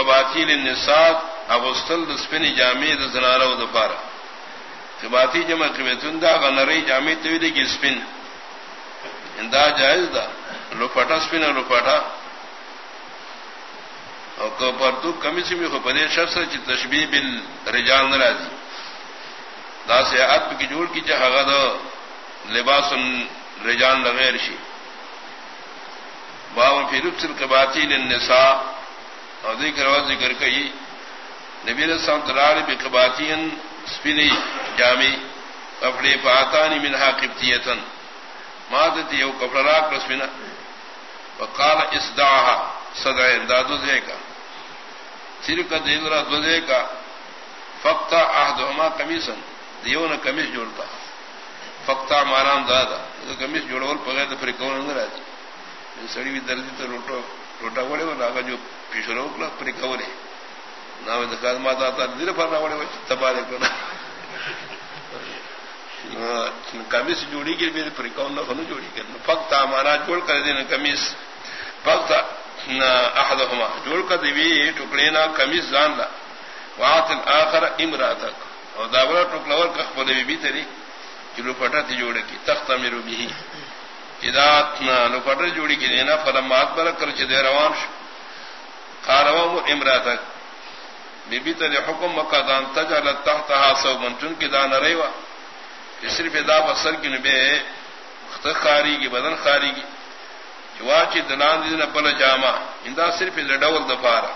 قباطیل النساء اغسطل دسپنی جامع زنارہ و دفارہ قباتی جمع قیمتن دا غنری جامع تویدی کی سپن دا جائز دا لپٹا سپن لپٹا اور پرتو کمی سے بھی پدے شخص چی تشبیح بل رجال نرازی دا سے آتم کی جوڑ کی چاہا دا لباس رجال نغیر شی باب فی ربس القباتی للنساء اور ذکر و ذکر کئی۔ نبی رسام تلال بقباتین سپنی جامی کپڑے پاتانی منہا قبطیتن مادتی یو کپڑا راک رسپنا وقال اسدعها صدع امداد وزے کا۔ صرف کا دل را کا۔ فقتا احدہما کمیسن دیو نہ کمیس جوڑتا۔ فقتا مارام دادا کمیس جوڑول پغیر پھر کون اندر آجی سڑی بھی دردی تو روٹو روٹا وڑے وہ ناگا جو پیشو پیشرو کلا پھر کورے نہ میں دکھا ماتا تھا دل پر نہ وڑے وہ تبارے کو ہاں، کمیس جوڑی کے بھی پھر کون نہ خنو جوڑی کے۔ فقتا مارا جوڑ کر دینا کمیس۔ فقتا احدہما جوڑ کر دیوی ٹکڑے نہ کمیس جان لا وہاں آخر امرا تک اور داولا ٹکلور کا خبر بھی تری چلو پٹا تھی جوڑ کی، تخت میرو بھی ہدات لپٹر جوڑی کی دینا فلم مات بر کر چدے روان خارو امرا تک بی بی تر حکم مکہ دان تجعل تحت سو منچن کی دان ریوا صرف دا بسر کی نبے خاری کی، بدن خاری کی۔ چواچی دلان دی پل جامع۔ اندا صرف لڈول دفارا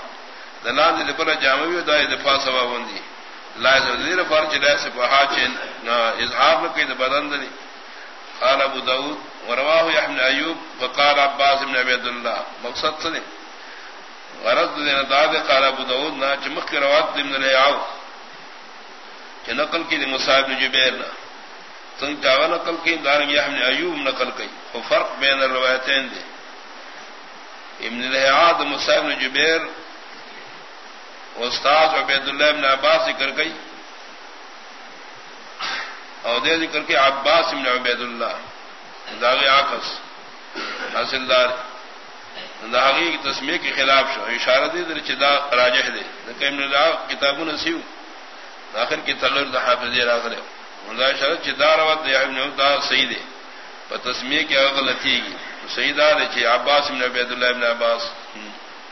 دلان دی پل جامع بھی دا دفاع سوا بندی لازم دیر فرچ لائس پہا چین اظہار نکی دا بدن دی۔ قال ابو داود ورواہ یحمن ایوب فقال عباس بن عبید اللہ مقصد سے غرض دینا داد قال ابو داود، نا چمک کی روات دم نے آو. کہ نقل کی دی مصاحب نے جبیر نا. تن چاوا نقل کی دار یحمن ایوب نقل کی. وہ فرق بین الروایتین دی. ابن لہعاد مصاحب نے جبیر، استاد عبید اللہ ابن عباس ذکر گئی اور دے ذکر کے عباس ابن عبید اللہ. داغی آکس حاصلدار داغی کی تسمیہ کے خلاف شو. اشارہ دے در چدا راجہ دے ابن اللہ کتابوں نے سیو. آخر کی تغیر دا حافظ راغلے دا اشارہ چدا روات دے ابن یعنی دا صحیح دے پر تسمیہ کی غلطی گی صحیح دار ہے عباس ابن عبید اللہ ابن عباس